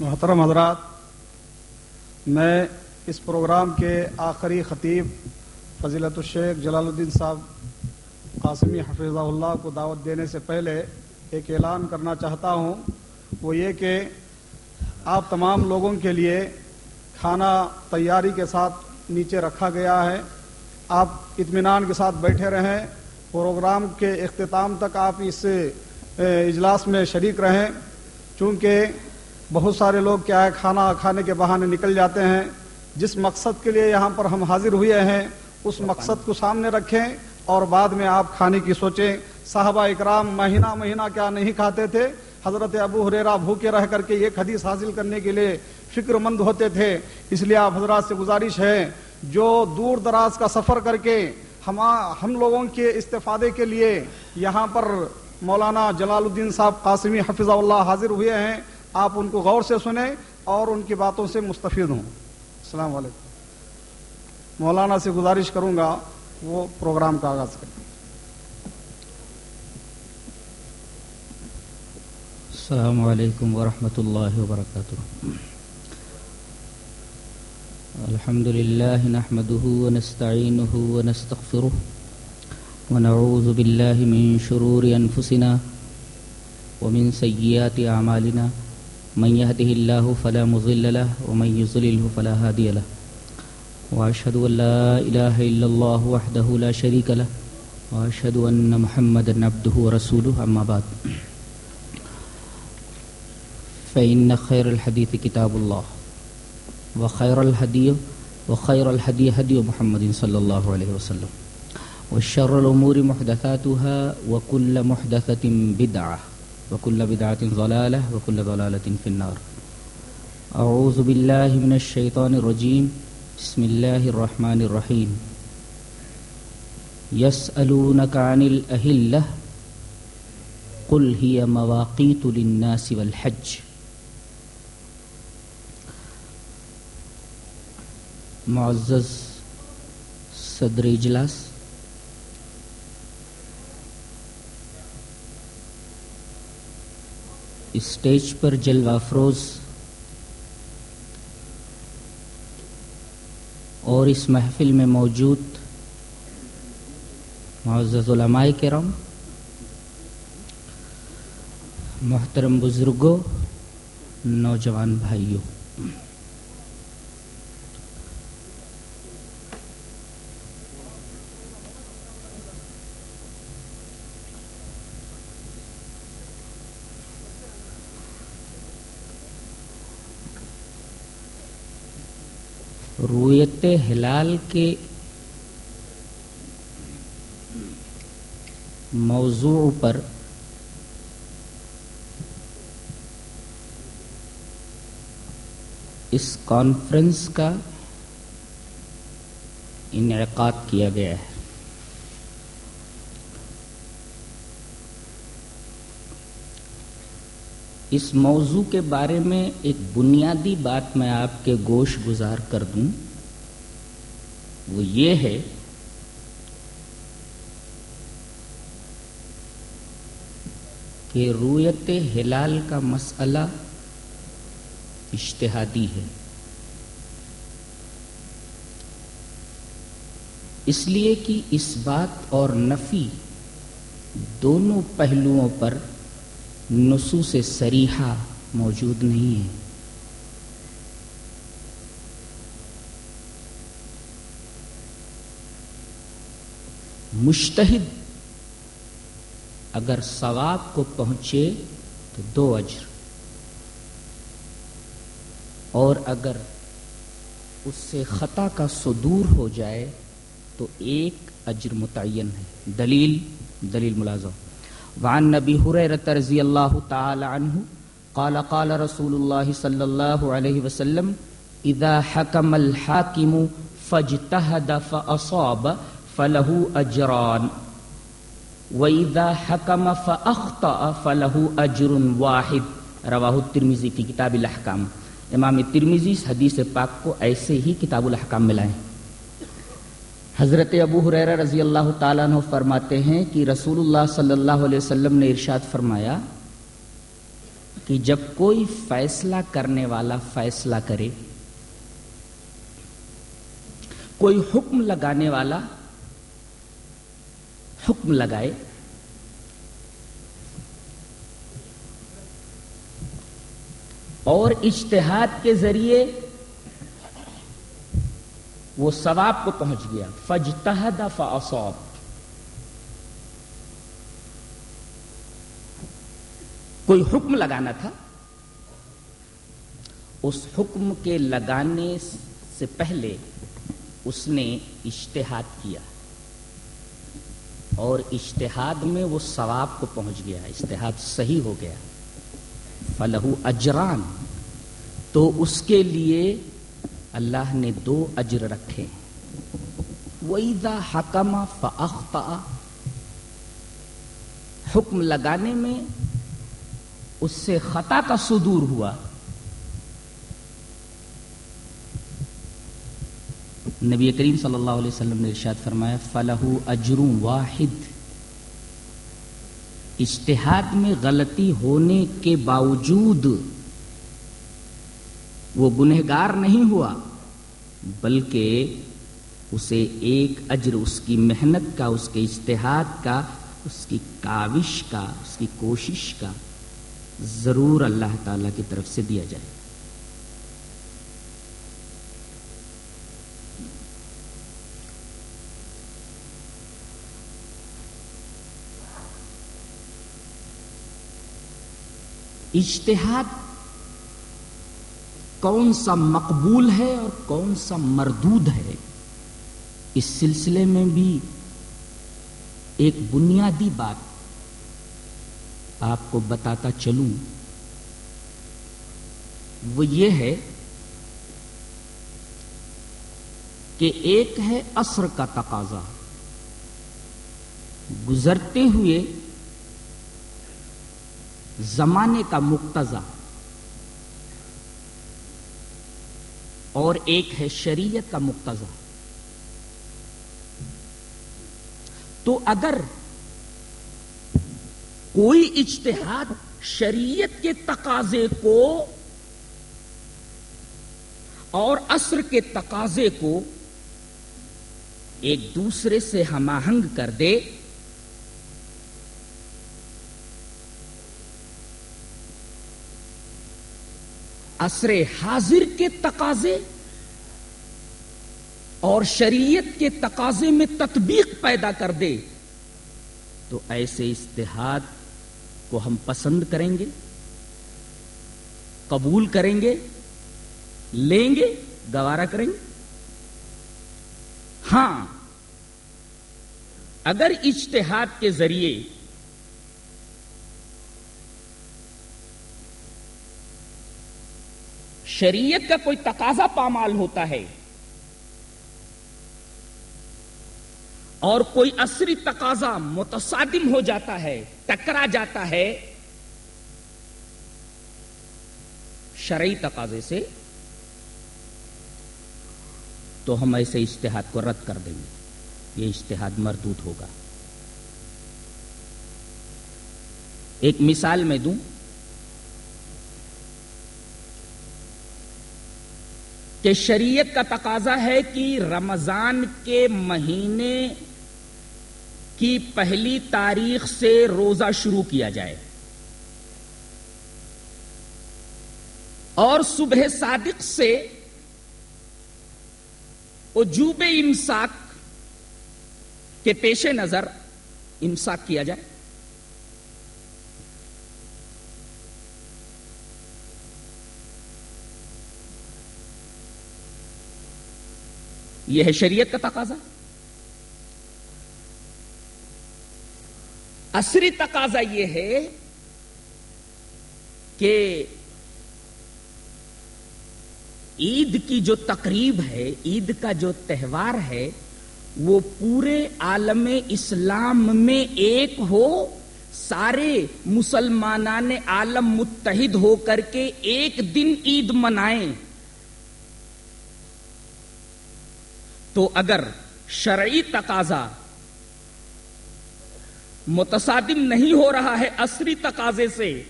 محترم حضرات، میں اس پروگرام کے آخری خطیب فضیلت الشیخ جلال الدین صاحب قاسمی حفیظہ اللہ کو دعوت دینے سے پہلے ایک اعلان کرنا چاہتا ہوں۔ وہ یہ کہ آپ تمام لوگوں کے لیے کھانا تیاری کے ساتھ نیچے رکھا گیا ہے۔ آپ اطمینان کے ساتھ بیٹھے رہیں۔ پروگرام کے اختتام تک آپ اس اجلاس میں شریک رہیں۔ چونکہ بہت سارے لوگ کیا ہے، کھانا کھانے کے بہانے نکل جاتے ہیں۔ جس مقصد کے لیے یہاں پر ہم حاضر ہوئے ہیں، اس مقصد کو سامنے رکھیں اور بعد میں آپ کھانے کی سوچیں۔ صحابہ اکرام مہینہ مہینہ کیا نہیں کھاتے تھے؟ حضرت ابو حریرا بھوکے رہ کر کے ایک حدیث حاصل کرنے کے لیے فکر مند ہوتے تھے۔ اس لیے آپ حضرات سے گزارش ہے، جو دور دراز کا سفر کر کے ہم ہم لوگوں کے استفادے کے لیے یہاں پر مولانا جلال الدین صاحب قاسمی حفظہ اللہ حاضر ہوئے ہیں۔ آپ ان کو غور سے سنیں اور ان کی باتوں سے مستفید ہوں۔ السلام علیکم۔ مولانا سے گزارش کروں گا، وہ پروگرام کا آغاز کریں السلام علیکم ورحمۃ اللہ وبرکاتہ۔ الحمد لله نحمده ونستعينه ونستغفره ونعوذ بالله من شرور أنفسنا ومن سيئات أعمالنا من يهده الله فلا مضل له ومن يضلله فلا هادي له. وأشهد أن لا إله إلا الله وحده لا شريك له. وأشهد أن محمدا عبده ورسوله. أما بعد. فإن خير الحديث كتاب الله. وخير الهدي وخير الهدي هدي محمد صلى الله عليه وسلم. والشر الأمور محدثاتها وكل محدثة بدعة. وكل بدعة ضلالة وكل ضلالة في النار. أعوذ بالله من الشيطان الرجيم. بسم الله الرحمن الرحيم. يسألونك عن الأهلة. قل هي مواقيت للناس والحج. معزز صدر اجلاس. اسٹیج پر جلوہ افروز اور اس محفل میں موجود معزز علماء کرم محترم بزرگوں، نوجوان بھائیوں۔ رویت ہلال کے موضوع پر اس کانفرنس کا انعقاد کیا گیا ہے۔ اس موضوع کے بارے میں ایک بنیادی بات میں آپ کے گوش گزار کر دوں۔ وہ یہ ہے کہ رویت ہلال کا مسئلہ اشتہادی ہے۔ اس لیے کہ اس بات اور نفی دونوں پہلوؤں پر نصوص سریحہ موجود نہیں ہے۔ مشتحد اگر ثواب کو پہنچے تو دو اجر۔ اور اگر اس سے خطا کا صدور ہو جائے تو ایک اجر متعین ہے۔ دلیل دلیل ملازم۔ وعن نبی حریرت رضی اللہ تعالی عنہ قال قال رسول اللہ صلی اللہ علیہ وسلم اذا حکم الحاکم فاجتہد فاصاب فلہو اجران وَإِذَا حَكَمَ فَأَخْطَأَ فَلَهُ أَجْرٌ وَاحِدٌ رواہ الترمیزی کی کتاب الاحکام امام ترمیزی اس حدیث پاک کو ایسے ہی کتاب الاحکام میں لائیں حضرت ابو حریر رضی اللہ تعالیٰ عنہ فرماتے ہیں کہ رسول اللہ صلی اللہ علیہ وسلم نے ارشاد فرمایا کہ جب کوئی فیصلہ کرنے والا فیصلہ کرے، کوئی حکم لگانے والا حکم لگائے، اور اجتہاد کے ذریعے وہ ثواب کو پہنچ گیا۔ فجتہد فاصاب۔ کوئی حکم لگانا تھا؟ اس حکم کے لگانے سے پہلے اس نے اشتہاد کیا۔ اور اشتہاد میں وہ ثواب کو پہنچ گیا۔ اشتہاد صحیح ہو گیا۔ فلہو اجران۔ تو اس کے لیے اللہ نے دو اجر رکھے۔ وَإِذَا حَكَمَ فَأَخْطَأَ۔ حکم لگانے میں اس سے خطا کا صدور ہوا۔ نبی کریم صلی اللہ علیہ وسلم نے ارشاد فرمایا فلاح اجروں واحد۔ اشتہاد میں غلطی ہونے کے باوجود وہ گنہگار نہیں ہوا، بلکہ اسے ایک اجر، اس کی محنت کا، اس کے اشتہاد کا، اس کی کاوش کا، اس کی کوشش کا ضرور اللہ تعالی کی طرف سے دیا جائے۔ اجتہاد کون سا مقبول ہے اور کون سا مردود ہے؟ اس سلسلے میں بھی ایک بنیادی بات آپ کو بتاتا چلوں۔ وہ یہ ہے کہ ایک ہے عصر کا تقاضا۔ گزرتے ہوئے زمانے کا مقتضا۔ اور ایک ہے شریعت کا مقتضا۔ تو اگر کوئی اجتہاد شریعت کے تقاضے کو اور عصر کے تقاضے کو ایک دوسرے سے ہم آہنگ کر دے عصر حاضر کے تقاضے اور شریعت کے تقاضے میں تطبیق پیدا کر دے تو ایسے استحاد کو ہم پسند کریں گے، قبول کریں گے، لیں گے گوارا کریں گے۔ ہاں اگر اجتہاد کے ذریعے شریعت کا کوئی تقاضا پامال ہوتا ہے اور کوئی عصری تقاضا متصادم ہو جاتا ہے، ٹکرا جاتا ہے، شرعی تقاضے سے، تو ہم ایسے اشتہاد کو رد کر دیں گے۔ یہ اشتہاد مردود ہوگا۔ ایک مثال میں دوں۔ کہ شریعت کا تقاضا ہے کہ رمضان کے مہینے کی پہلی تاریخ سے روزہ شروع کیا جائے۔ اور صبح صادق سے وجوب امساک کے پیش نظر امساک کیا جائے۔ یہ ہے شریعت کا تقاضا۔ عصری تقاضا یہ ہے کہ عید کی جو تقریب ہے، عید کا جو تہوار ہے، وہ پورے عالم اسلام میں ایک ہو، سارے مسلمانان عالم متحد ہو کر کے ایک دن عید منائیں۔ تو اگر شرعی تقاضا متصادم نہیں ہو رہا ہے عصری تقاضے سے،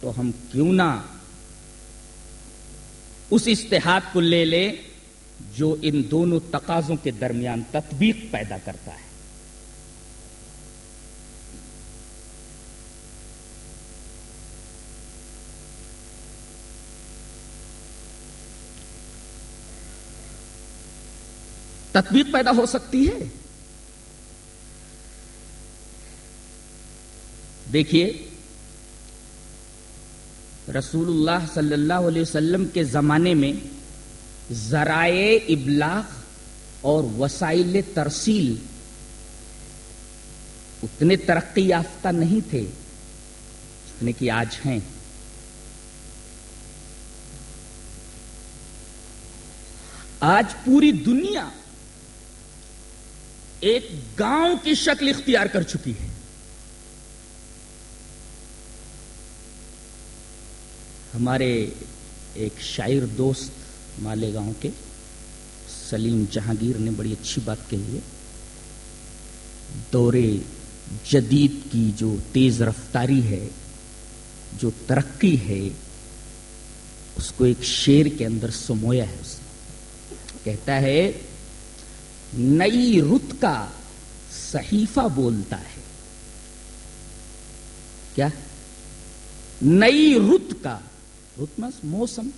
تو ہم کیوں نہ اس اشتہاد کو لے لے جو ان دونوں تقاضوں کے درمیان تطبیق پیدا کرتا ہے۔ تطبیق پیدا ہو سکتی ہے۔ دیکھیے، رسول اللہ صلی اللہ علیہ وسلم کے زمانے میں ذرائع ابلاغ اور وسائل ترسیل اتنے ترقی یافتہ نہیں تھے جتنے کہ آج ہیں۔ آج پوری دنیا ایک گاؤں کی شکل اختیار کر چکی ہے۔ ہمارے ایک شاعر دوست مالے گاؤں کے سلیم جہانگیر نے بڑی اچھی بات کہی ہے۔ دورے جدید کی جو تیز رفتاری ہے، جو ترقی ہے، اس کو ایک شیر کے اندر سمویا ہے۔ اس نے کہتا ہے نئی رت کا صحیفہ بولتا ہے۔ کیا؟ نئی رت کا رتمس موسم۔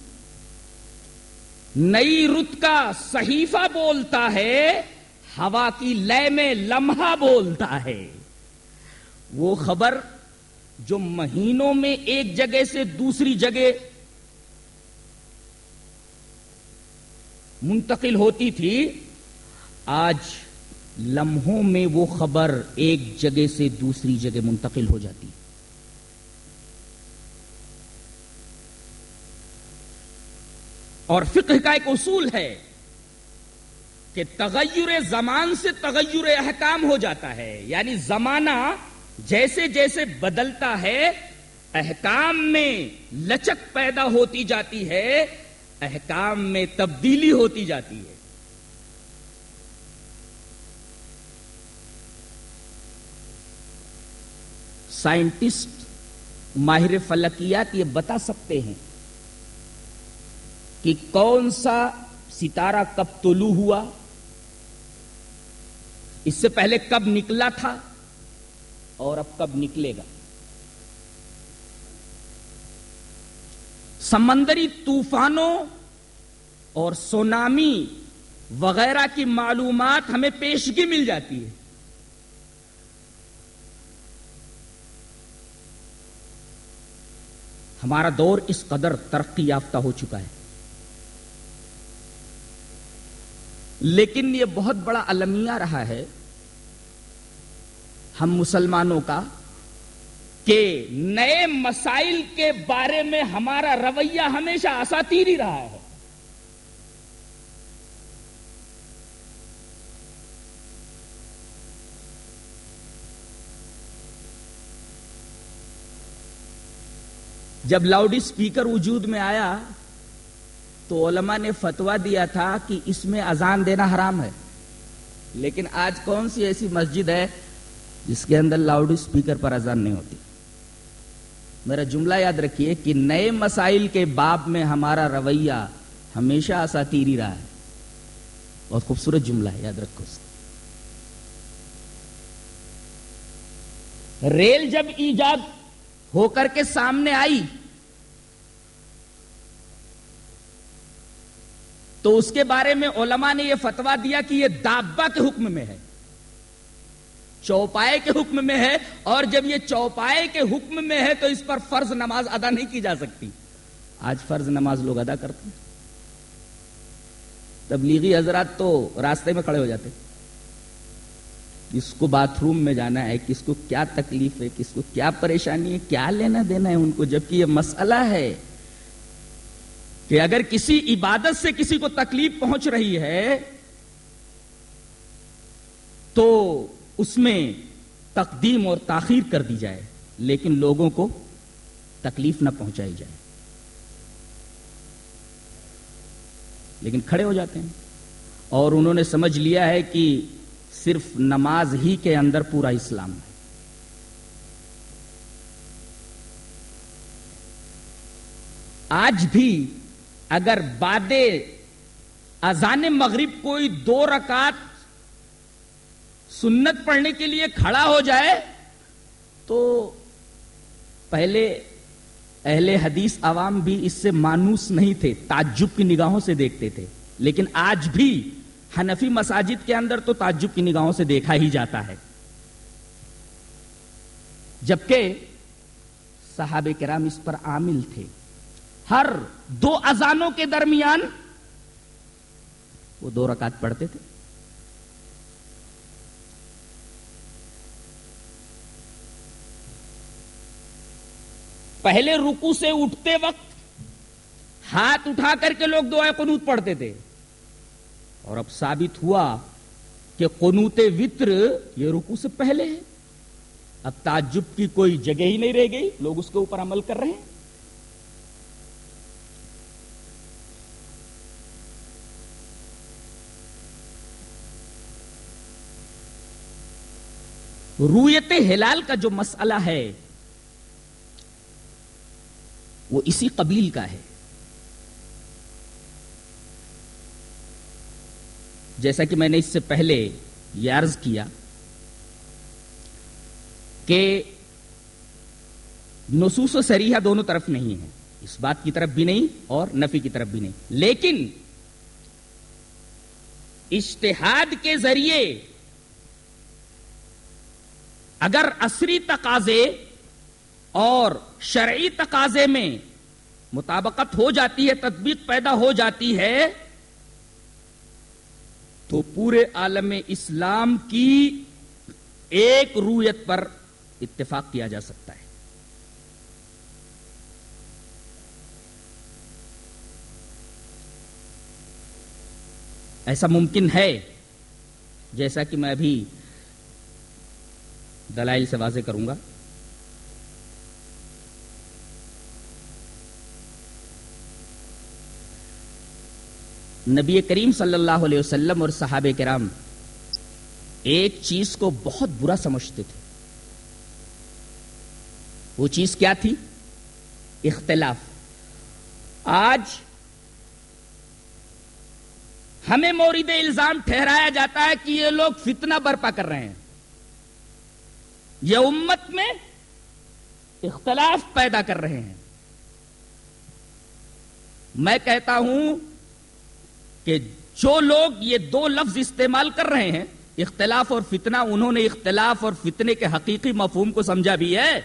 نئی رت کا صحیفہ بولتا ہے، ہوا کی لے میں لمحہ بولتا ہے۔ وہ خبر جو مہینوں میں ایک جگہ سے دوسری جگہ منتقل ہوتی تھی آج لمحوں میں وہ خبر ایک جگہ سے دوسری جگہ منتقل ہو جاتی۔ اور فقہ کا ایک اصول ہے کہ تغیر زمان سے تغیر احکام ہو جاتا ہے۔ یعنی زمانہ جیسے جیسے بدلتا ہے، احکام میں لچک پیدا ہوتی جاتی ہے، احکام میں تبدیلی ہوتی جاتی ہے۔ سائنٹسٹ ماہر فلکیات یہ بتا سکتے ہیں کہ کون سا ستارہ کب طلوع ہوا؟ اس سے پہلے کب نکلا تھا اور اب کب نکلے گا؟ سمندری طوفانوں اور سونامی وغیرہ کی معلومات ہمیں پیشگی مل جاتی ہے۔ ہمارا دور اس قدر ترقی یافتہ ہو چکا ہے۔ لیکن یہ بہت بڑا المیہ رہا ہے۔ ہم مسلمانوں کا کہ نئے مسائل کے بارے میں ہمارا رویہ ہمیشہ اساتیر ہی رہا ہے۔ جب لاؤڈ اسپیکر وجود میں آیا تو علماء نے فتوا دیا تھا کہ اس میں اذان دینا حرام ہے۔ لیکن آج کون سی ایسی مسجد ہے جس کے اندر لاؤڈ اسپیکر پر اذان نہیں ہوتی؟ میرا جملہ یاد رکھیے کہ نئے مسائل کے باب میں ہمارا رویہ ہمیشہ اساتیری رہا ہے۔ بہت خوبصورت جملہ ہے، یاد رکھو اس ریل جب ایجاد ہو کر کے سامنے آئی۔ تو اس کے بارے میں علماء نے یہ فتوا دیا کہ یہ دابا کے حکم میں ہے۔ چوپائے کے حکم میں ہے اور جب یہ چوپائے کے حکم میں ہے تو اس پر فرض نماز ادا نہیں کی جا سکتی۔ آج فرض نماز لوگ ادا کرتے ہیں۔ تبلیغی حضرات تو راستے میں کھڑے ہو جاتے کس کو باتھ روم میں جانا ہے، کس کو کیا تکلیف ہے، کس کو کیا پریشانی ہے، کیا لینا دینا ہے ان کو، جبکہ یہ مسئلہ ہے کہ اگر کسی عبادت سے کسی کو تکلیف پہنچ رہی ہے، تو اس میں تقدیم اور تاخیر کر دی جائے، لیکن لوگوں کو تکلیف نہ پہنچائی جائے۔ لیکن کھڑے ہو جاتے ہیں۔ اور انہوں نے سمجھ لیا ہے کہ صرف نماز ہی کے اندر پورا اسلام ہے۔ آج بھی اگر باد اذان مغرب کوئی دو رکعت سنت پڑھنے کے لیے کھڑا ہو جائے تو پہلے اہل حدیث عوام بھی اس سے مانوس نہیں تھے، تعجب کی نگاہوں سے دیکھتے تھے۔ لیکن آج بھی حنفی مساجد کے اندر تو تعجب کی نگاہوں سے دیکھا ہی جاتا ہے۔ جبکہ صحابہ کرام اس پر عامل تھے۔ ہر دو اذانوں کے درمیان وہ دو رکعت پڑھتے تھے۔ پہلے رکو سے اٹھتے وقت ہاتھ اٹھا کر کے لوگ دعائیں قنوت پڑھتے تھے۔ اور اب ثابت ہوا کہ قنوت وطر یہ رکو سے پہلے ہے۔ اب تعجب کی کوئی جگہ ہی نہیں رہ گئی، لوگ اس کے اوپر عمل کر رہے ہیں۔ رویت ہلال کا جو مسئلہ ہے، وہ اسی قبیل کا ہے۔ جیسا کہ میں نے اس سے پہلے یہ عرض کیا کہ نصوص و سریحہ دونوں طرف نہیں ہے اس بات کی طرف بھی نہیں اور نفی کی طرف بھی نہیں۔ لیکن اشتہاد کے ذریعے اگر عصری تقاضے اور شرعی تقاضے میں مطابقت ہو جاتی ہے، تطبیق پیدا ہو جاتی ہے تو پورے عالم اسلام کی ایک رویت پر اتفاق کیا جا سکتا ہے۔ ایسا ممکن ہے جیسا کہ میں ابھی دلائل سے واضح کروں گا۔ نبی کریم صلی اللہ علیہ وسلم اور صحابہ کرام ایک چیز کو بہت برا سمجھتے تھے۔ وہ چیز کیا تھی؟ اختلاف۔ آج ہمیں مورد الزام ٹھہرایا جاتا ہے کہ یہ لوگ فتنہ برپا کر رہے ہیں۔ یہ امت میں اختلاف پیدا کر رہے ہیں۔ میں کہتا ہوں کہ جو لوگ یہ دو لفظ استعمال کر رہے ہیں، اختلاف اور فتنہ، انہوں نے اختلاف اور فتنے کے حقیقی مفہوم کو سمجھا بھی ہے۔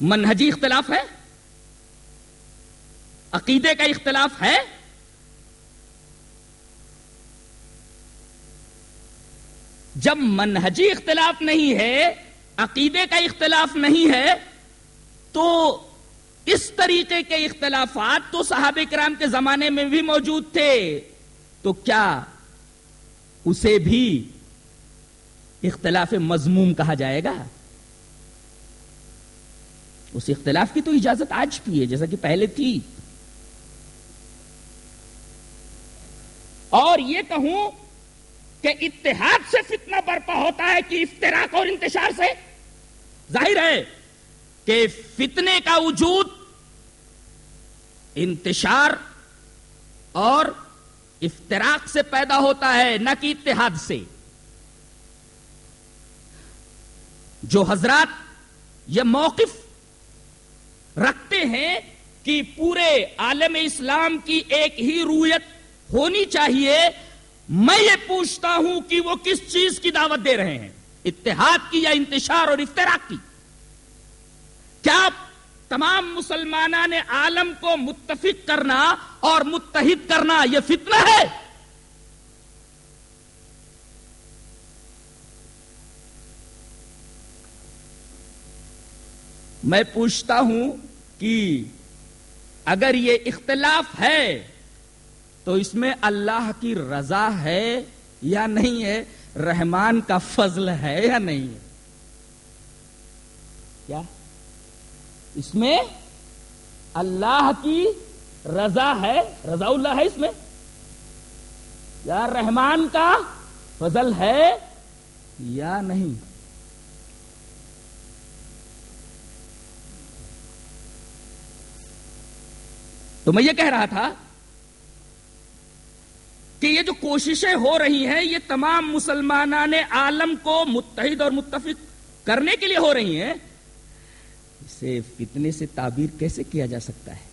منہجی اختلاف ہے؟ عقیدے کا اختلاف ہے؟ جب منہجی اختلاف نہیں ہے، عقیدے کا اختلاف نہیں ہے تو اس طریقے کے اختلافات تو صحابہ کرام کے زمانے میں بھی موجود تھے۔ تو کیا اسے بھی اختلاف مضموم کہا جائے گا؟ اس اختلاف کی تو اجازت آج بھی ہے، جیسا کہ پہلے تھی۔ اور یہ کہوں کہ اتحاد سے فتنہ برپا ہوتا ہے کہ افطراک اور انتشار سے۔ ظاہر ہے کہ فتنے کا وجود، انتشار اور افطراک سے پیدا ہوتا ہے، نہ کہ اتحاد سے۔ جو حضرات یہ موقف رکھتے ہیں کہ پورے عالم اسلام کی ایک ہی رویت ہونی چاہیے، میں یہ پوچھتا ہوں کہ وہ کس چیز کی دعوت دے رہے ہیں؟ اتحاد کی یا انتشار اور افطراک کی؟ کیا تمام مسلمانہ نے عالم کو متفق کرنا اور متحد کرنا یہ فتنہ ہے؟ میں پوچھتا ہوں کہ اگر یہ اختلاف ہے تو اس میں اللہ کی رضا ہے یا نہیں ہے؟ رحمان کا فضل ہے یا نہیں ہے؟ کیا؟ اس میں اللہ کی رضا ہے رضا اللہ ہے اس میں۔ یا رحمان کا فضل ہے یا نہیں۔ تو میں یہ کہہ رہا تھا کہ یہ جو کوششیں ہو رہی ہیں، یہ تمام مسلمانان عالم کو متحد اور متفق کرنے کے لیے ہو رہی ہیں سے فتنے سے تعبیر کیسے کیا جا سکتا ہے؟